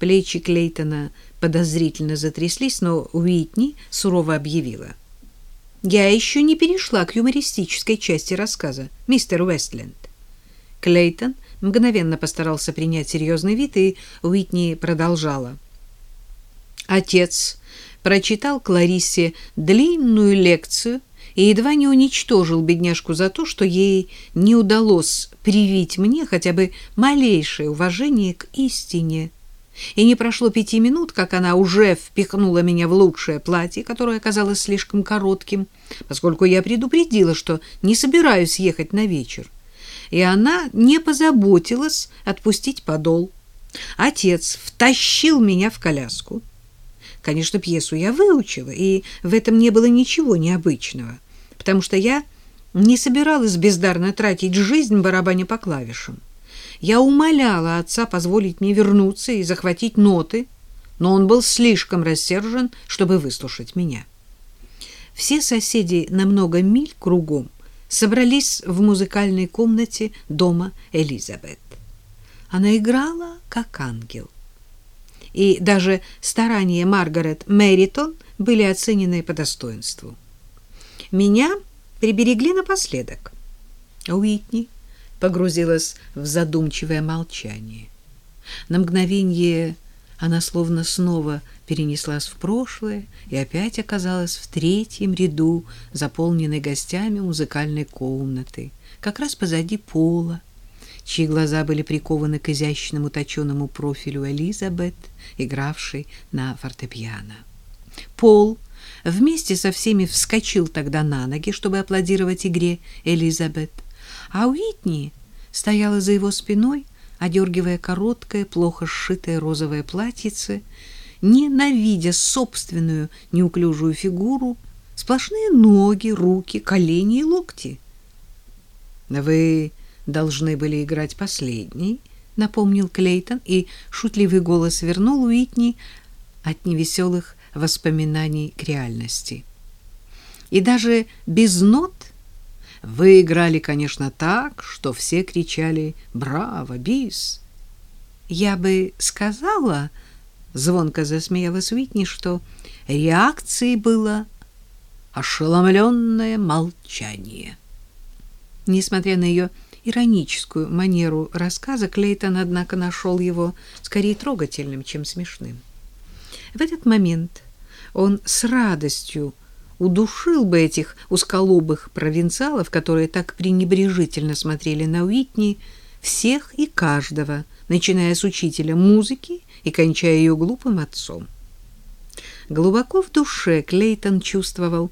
Плечи Клейтона подозрительно затряслись, но Уитни сурово объявила. «Я еще не перешла к юмористической части рассказа, мистер Уэстленд». Клейтон мгновенно постарался принять серьезный вид, и Уитни продолжала. Отец прочитал Клариссе длинную лекцию и едва не уничтожил бедняжку за то, что ей не удалось привить мне хотя бы малейшее уважение к истине. И не прошло пяти минут, как она уже впихнула меня в лучшее платье, которое оказалось слишком коротким, поскольку я предупредила, что не собираюсь ехать на вечер. И она не позаботилась отпустить подол. Отец втащил меня в коляску. Конечно, пьесу я выучила, и в этом не было ничего необычного, потому что я не собиралась бездарно тратить жизнь барабаня по клавишам. Я умоляла отца позволить мне вернуться и захватить ноты, но он был слишком рассержен, чтобы выслушать меня. Все соседи на много миль кругом собрались в музыкальной комнате дома Элизабет. Она играла как ангел и даже старания Маргарет Мэритон были оценены по достоинству. Меня приберегли напоследок. Уитни погрузилась в задумчивое молчание. На мгновение она словно снова перенеслась в прошлое и опять оказалась в третьем ряду, заполненной гостями музыкальной комнаты, как раз позади пола, чьи глаза были прикованы к изящному точеному профилю Элизабет, игравшей на фортепиано. Пол вместе со всеми вскочил тогда на ноги, чтобы аплодировать игре Элизабет, а Уитни стояла за его спиной, одергивая короткое, плохо сшитое розовое платьице, ненавидя собственную неуклюжую фигуру, сплошные ноги, руки, колени и локти. «Вы должны были играть последний, напомнил Клейтон, и шутливый голос вернул Уитни от невеселых воспоминаний к реальности. И даже без нот вы играли, конечно, так, что все кричали «Браво, бис!» Я бы сказала, звонко засмеялась Уитни, что реакцией было ошеломленное молчание. Несмотря на ее ироническую манеру рассказа, Клейтон, однако, нашел его скорее трогательным, чем смешным. В этот момент он с радостью удушил бы этих узколобых провинциалов, которые так пренебрежительно смотрели на Уитни, всех и каждого, начиная с учителя музыки и кончая ее глупым отцом. Глубоко в душе Клейтон чувствовал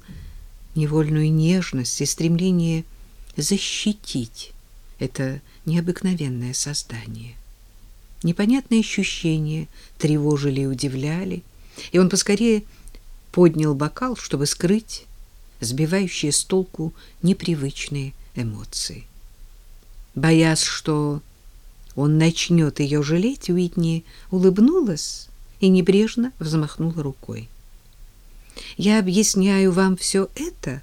невольную нежность и стремление защитить это необыкновенное создание. Непонятные ощущения тревожили и удивляли, и он поскорее поднял бокал, чтобы скрыть сбивающие с толку непривычные эмоции. Боясь, что он начнет ее жалеть, Уитни улыбнулась и небрежно взмахнула рукой. «Я объясняю вам все это,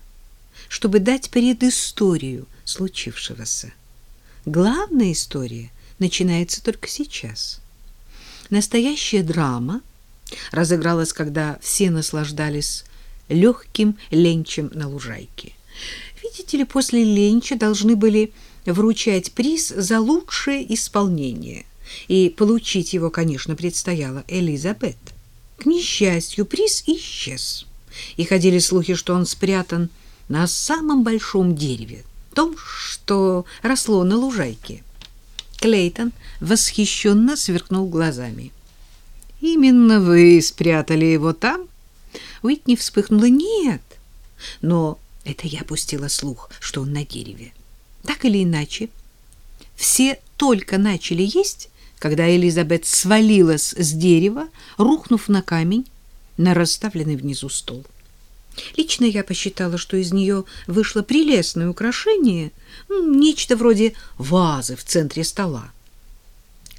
чтобы дать предысторию случившегося. Главная история начинается только сейчас. Настоящая драма разыгралась, когда все наслаждались легким ленчем на лужайке. Видите ли, после ленча должны были вручать приз за лучшее исполнение, и получить его, конечно, предстояло Элизабет. К несчастью, приз исчез, и ходили слухи, что он спрятан на самом большом дереве, том, что росло на лужайке. Клейтон восхищенно сверкнул глазами. «Именно вы спрятали его там?» Уитни вспыхнула. «Нет, но это я пустила слух, что он на дереве. Так или иначе, все только начали есть, когда Элизабет свалилась с дерева, рухнув на камень на расставленный внизу стол. Лично я посчитала, что из нее вышло прелестное украшение, нечто вроде вазы в центре стола.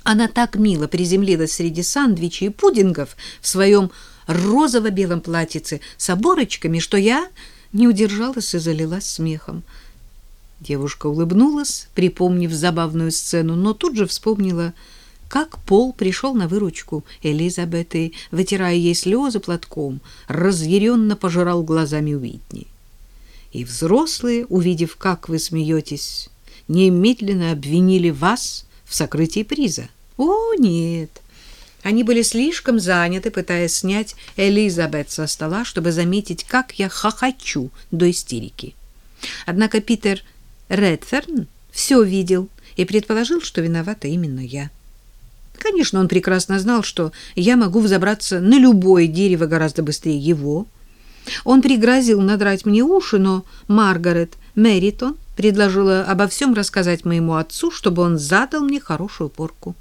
Она так мило приземлилась среди сандвичей и пудингов в своем розово-белом платьице с оборочками, что я не удержалась и залилась смехом. Девушка улыбнулась, припомнив забавную сцену, но тут же вспомнила, как Пол пришел на выручку Элизабет и, вытирая ей слезы платком, разъяренно пожирал глазами Уитни. И взрослые, увидев, как вы смеетесь, немедленно обвинили вас в сокрытии приза. О, нет! Они были слишком заняты, пытаясь снять Элизабет со стола, чтобы заметить, как я хохочу до истерики. Однако Питер Редферн все видел и предположил, что виновата именно я. Конечно, он прекрасно знал, что я могу взобраться на любое дерево гораздо быстрее его. Он пригрозил надрать мне уши, но Маргарет Мэритон предложила обо всем рассказать моему отцу, чтобы он задал мне хорошую порку.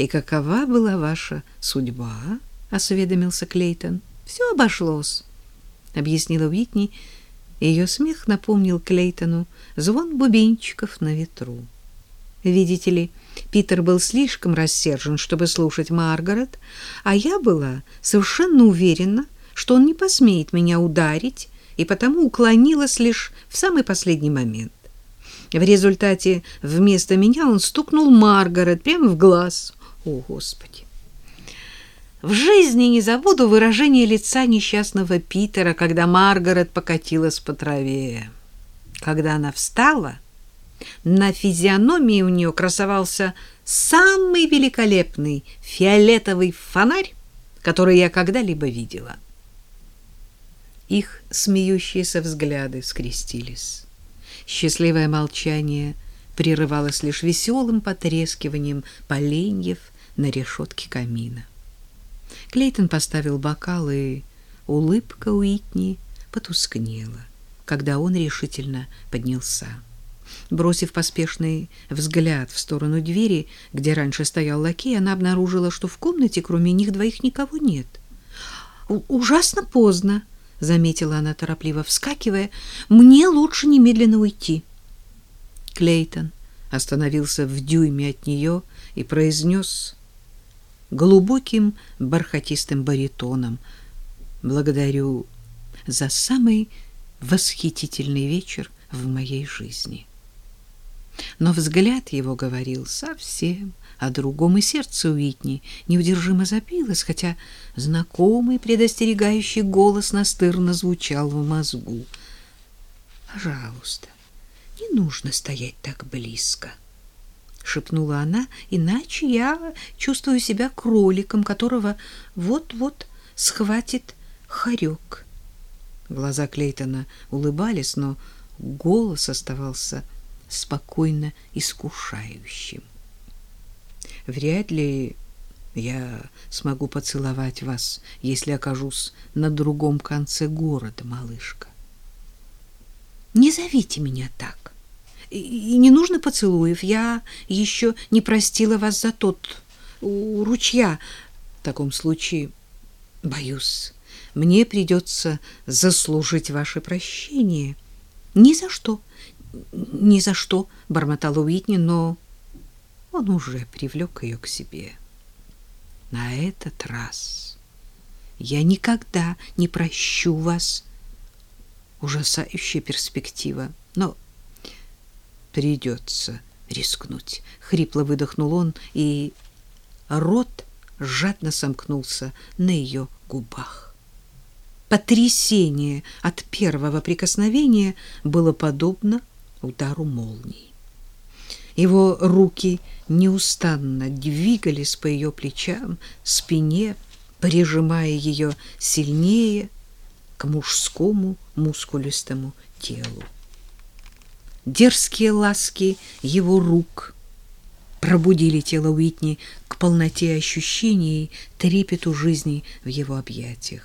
«И какова была ваша судьба?» — осведомился Клейтон. «Все обошлось», — объяснила Уитни. Ее смех напомнил Клейтону звон бубенчиков на ветру. Видите ли, Питер был слишком рассержен, чтобы слушать Маргарет, а я была совершенно уверена, что он не посмеет меня ударить, и потому уклонилась лишь в самый последний момент. В результате вместо меня он стукнул Маргарет прямо в глаз. О, Господи! В жизни не забуду выражение лица несчастного Питера, когда Маргарет покатилась по траве. Когда она встала, на физиономии у нее красовался самый великолепный фиолетовый фонарь, который я когда-либо видела. Их смеющиеся взгляды скрестились. Счастливое молчание прерывалось лишь веселым потрескиванием поленьев на решетке камина. Клейтон поставил бокал, и улыбка Уитни потускнела, когда он решительно поднялся. Бросив поспешный взгляд в сторону двери, где раньше стоял лакей, она обнаружила, что в комнате кроме них двоих никого нет. «Ужасно поздно», — заметила она торопливо, вскакивая. «Мне лучше немедленно уйти». Клейтон остановился в дюйме от нее и произнес глубоким бархатистым баритоном «Благодарю за самый восхитительный вечер в моей жизни» но взгляд его говорил совсем о другом, и сердце Уитни неудержимо забилось, хотя знакомый предостерегающий голос настырно звучал в мозгу. «Пожалуйста, не нужно стоять так близко», — шепнула она, «иначе я чувствую себя кроликом, которого вот-вот схватит хорек». Глаза Клейтона улыбались, но голос оставался спокойно искушающим. Вряд ли я смогу поцеловать вас, если окажусь на другом конце города, малышка. Не зовите меня так. И не нужно поцелуев. Я еще не простила вас за тот ручья. В таком случае, боюсь, мне придется заслужить ваше прощение. Ни за что. Ни за что, бормотала Уитни, но он уже привлек ее к себе. На этот раз я никогда не прощу вас. Ужасающая перспектива, но придется рискнуть. Хрипло выдохнул он, и рот жадно сомкнулся на ее губах. Потрясение от первого прикосновения было подобно удару молнии. Его руки неустанно двигались по ее плечам, спине, прижимая ее сильнее к мужскому мускулистому телу. Дерзкие ласки его рук пробудили тело Уитни к полноте ощущений, трепету жизни в его объятиях.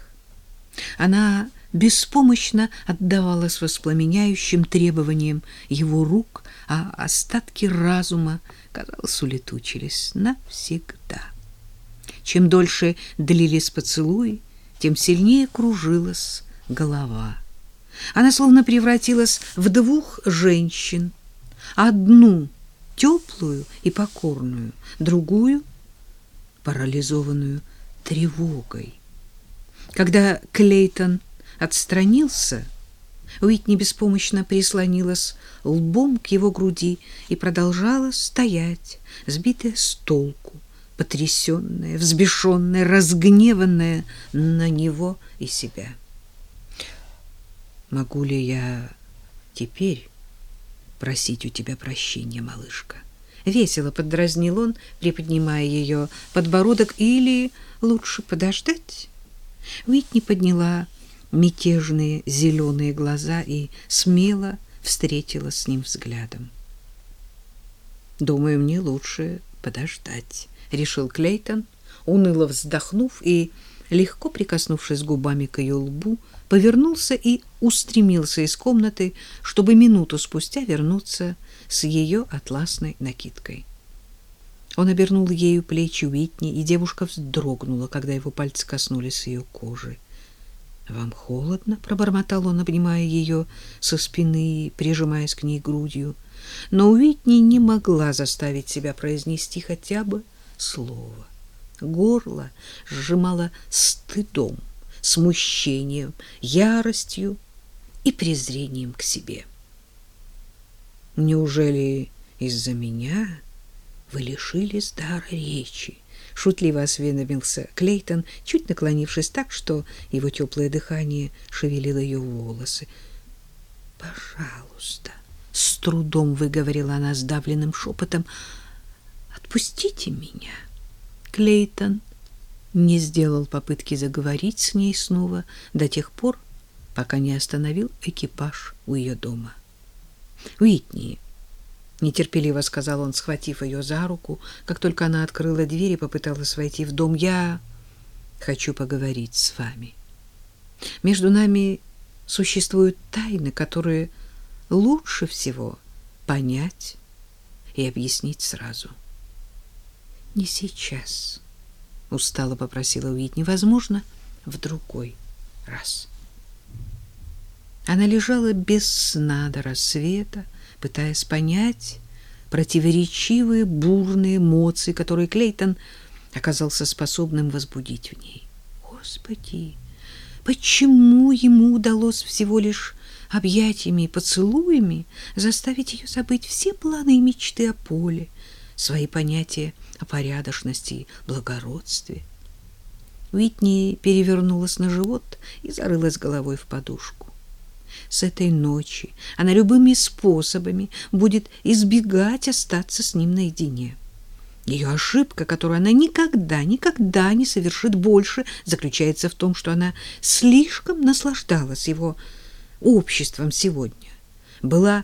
Она беспомощно отдавалась воспламеняющим требованиям его рук, а остатки разума, казалось, улетучились навсегда. Чем дольше длились поцелуи, тем сильнее кружилась голова. Она словно превратилась в двух женщин, одну теплую и покорную, другую парализованную тревогой. Когда Клейтон отстранился, Уитни беспомощно прислонилась лбом к его груди и продолжала стоять, сбитая с толку, потрясенная, взбешенная, разгневанная на него и себя. «Могу ли я теперь просить у тебя прощения, малышка?» Весело поддразнил он, приподнимая ее подбородок, или лучше подождать? Уитни подняла мятежные зеленые глаза и смело встретила с ним взглядом. «Думаю, мне лучше подождать», — решил Клейтон, уныло вздохнув и, легко прикоснувшись губами к ее лбу, повернулся и устремился из комнаты, чтобы минуту спустя вернуться с ее атласной накидкой. Он обернул ею плечи Уитни, и девушка вздрогнула, когда его пальцы коснулись ее кожи. «Вам холодно?» — пробормотал он, обнимая ее со спины и прижимаясь к ней грудью. Но Уитни не могла заставить себя произнести хотя бы слово. Горло сжимало стыдом, смущением, яростью и презрением к себе. «Неужели из-за меня вы лишились дара речи?» шутливо осведомился Клейтон, чуть наклонившись так, что его теплое дыхание шевелило ее волосы. «Пожалуйста», — с трудом выговорила она сдавленным шепотом, — «отпустите меня». Клейтон не сделал попытки заговорить с ней снова до тех пор, пока не остановил экипаж у ее дома. «Уитни», нетерпеливо сказал он, схватив ее за руку, как только она открыла дверь и попыталась войти в дом. Я хочу поговорить с вами. Между нами существуют тайны, которые лучше всего понять и объяснить сразу. Не сейчас, устало попросила Уитни, возможно, в другой раз. Она лежала без сна до рассвета, пытаясь понять противоречивые бурные эмоции, которые Клейтон оказался способным возбудить в ней. Господи, почему ему удалось всего лишь объятиями и поцелуями заставить ее забыть все планы и мечты о поле, свои понятия о порядочности и благородстве? Уитни перевернулась на живот и зарылась головой в подушку с этой ночи она любыми способами будет избегать остаться с ним наедине. Ее ошибка, которую она никогда, никогда не совершит больше, заключается в том, что она слишком наслаждалась его обществом сегодня, была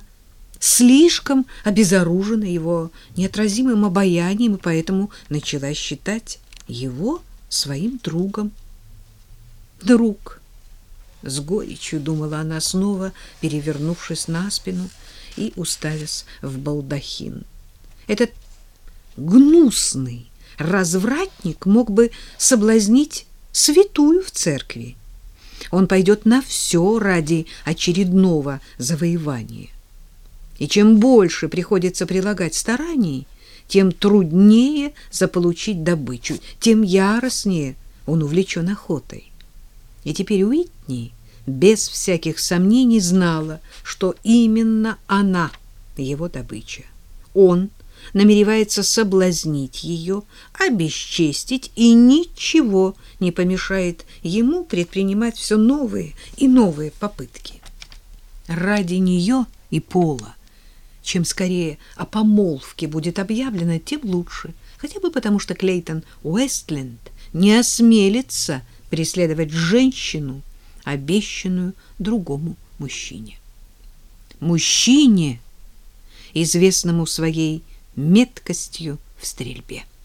слишком обезоружена его неотразимым обаянием и поэтому начала считать его своим другом. Друг — с горечью думала она снова, перевернувшись на спину и уставясь в балдахин. Этот гнусный развратник мог бы соблазнить святую в церкви. Он пойдет на все ради очередного завоевания. И чем больше приходится прилагать стараний, тем труднее заполучить добычу, тем яростнее он увлечен охотой. И теперь Уитни без всяких сомнений знала, что именно она его добыча. Он намеревается соблазнить ее, обесчестить, и ничего не помешает ему предпринимать все новые и новые попытки. Ради нее и Пола, чем скорее о помолвке будет объявлено, тем лучше, хотя бы потому, что Клейтон Уэстленд не осмелится преследовать женщину, обещанную другому мужчине. Мужчине, известному своей меткостью в стрельбе.